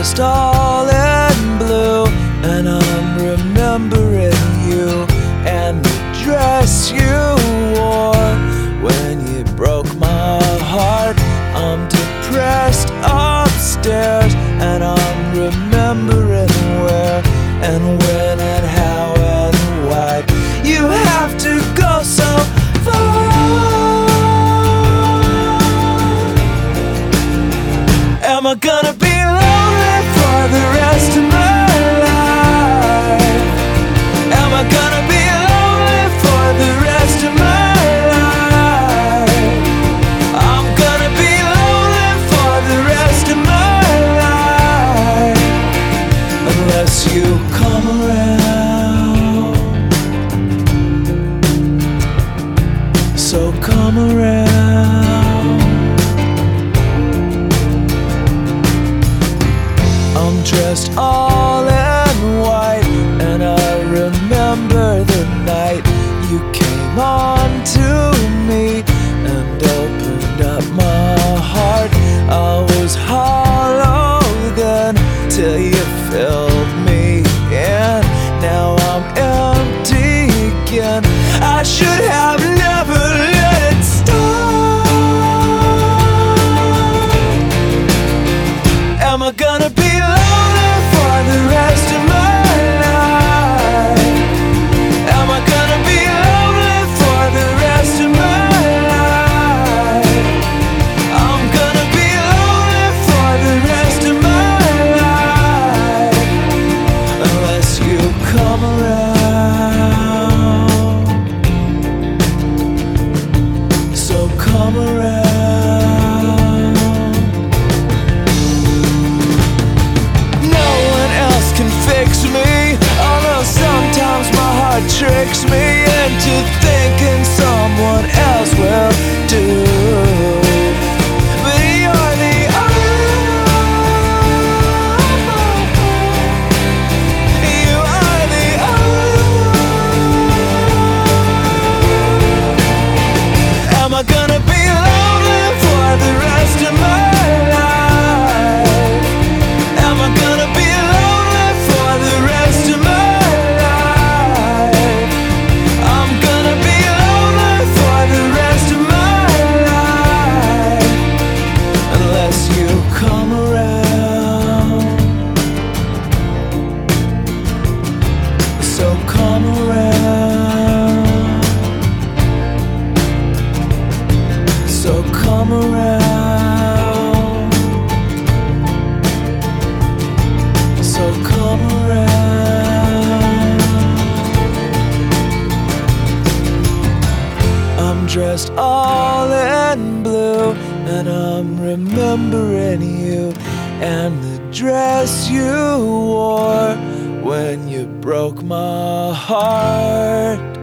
just all in blue, and I'm remembering you and the dress you wore when you broke my heart. I'm depressed upstairs, and I'm remembering where and when and how and why you have to go so far. Am I gonna be like? the rest of my just all me into thinking someone else will So come around. So come around. I'm dressed all in blue, and I'm remembering you and the dress you wore when you broke my heart.